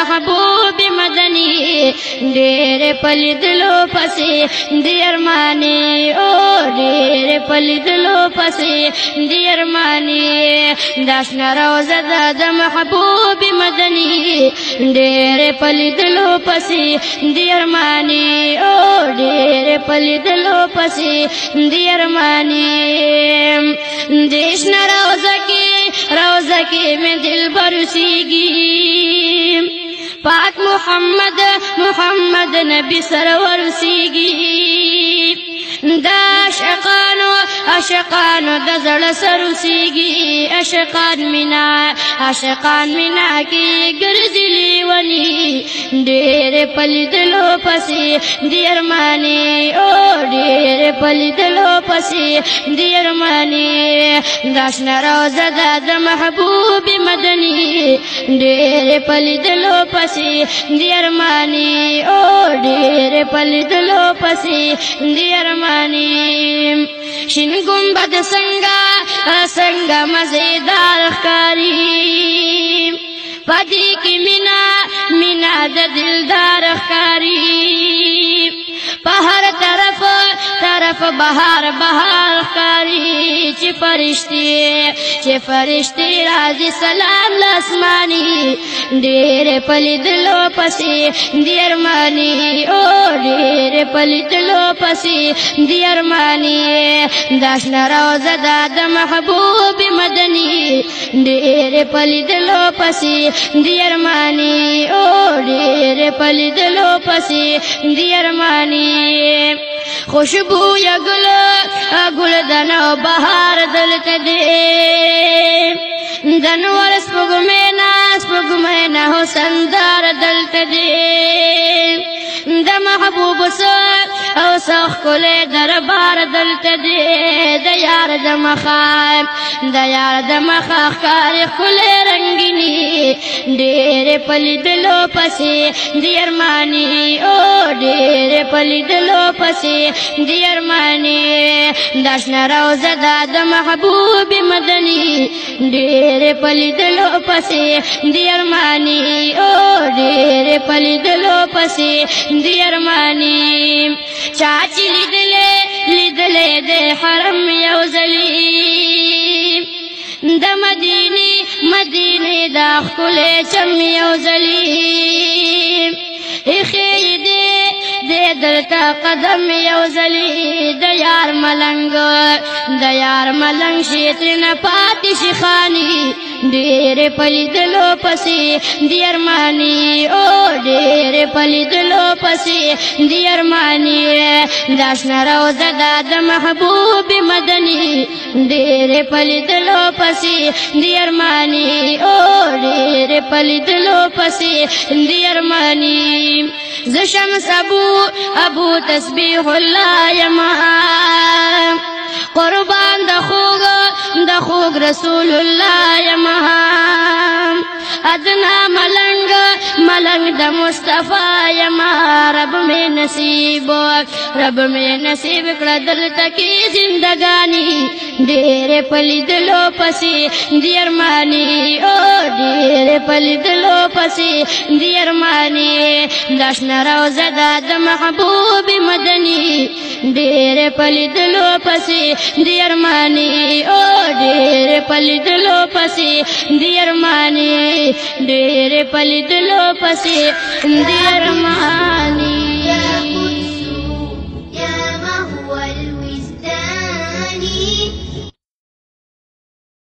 محبوب مدني ډېر پلیدلو پسې دیرمانی او ډېر پلیدلو پسې دیرمانی داس ناروزه د محبوب مدني ډېر پلیدلو پسې دیرمانی او ډېر پلیدلو پسې دیرمانی دیش ناروزه کې روزه کې مې دل برسيږي پاک محمد محمد نبی سرور سیږي دا عشقانو عشقانو د زړه سر وسیږي عشقان مینا عشقان مینا کې ګرځلي ونی ډېر پلیدلو پسې ډېر مانی او ډېر پلیدلو پسې ډېر مانی دا شنه روزه ده د محبوب مدني ډېرې پلیدلو پسې د ارماني او ډېرې پلیدلو پسې د ارماني شین ګمبد څنګه څنګه مزیدار ښکاری پدې کې مینا مینا د دلدار ښکاری بهار بهار کاری چې فرشتي چې فرشتي راځي سلام لاسماني ډېر پلیدلو پسې ډېر مانی او ډېر پلیدلو پسې ډېر مانی داشنا روزه د محبوب مدني ډېر پلیدلو پسې ډېر مانی او ډېر پلیدلو پسې ډېر مانی خوشبو یا گل گل دنو بهار دلته دی دنور سپګمې نه سپګمې نه حسندار دلته دی د محبوب سر او سخ کولې دربار دلته دی د یار د مخام د یار د مخ ښکار کولې ډېر پلیدلو پسې دیرمانی او ډېر پلیدلو پسې دیرمانی داشنا روزه د محبوب مدني ډېر پلیدلو پسې دیرمانی او ډېر پلیدلو پسې دیرمانی چاچی لیدل ویني دا خله چم یو زلی اخی دې دې درتا قدم یو زلی د یار ملنګ د یار ملنګ شیت نه پاتې شي خاني ډېر پلیدلو پسې دیر مانی او ډېر پلیدلو پسې دی ارمانی دا شنه روزه دا د محبوب مدني ډېر پلیدلو پسې دی ارمانی او ډېر پلیدلو پسې دی ارمانی زشم سبو ابو تسبیح الله یما قربان د خوګ د خوګ رسول الله یما ادنا ملنګ ملنګ د مصطفی یما رب می نصیب رب می نصیب کړه دلته کې زندګانی ډېر پلیدلو پسې دیرمانی او ډېر پلیدلو پسې دیرمانی دښنه روزه د محبوب مدني ډېر پلیدلو پسې دیرمانی او ډېر پلیدلو پسې دیر مانی ډېر پلیدلو پسې دیر مانی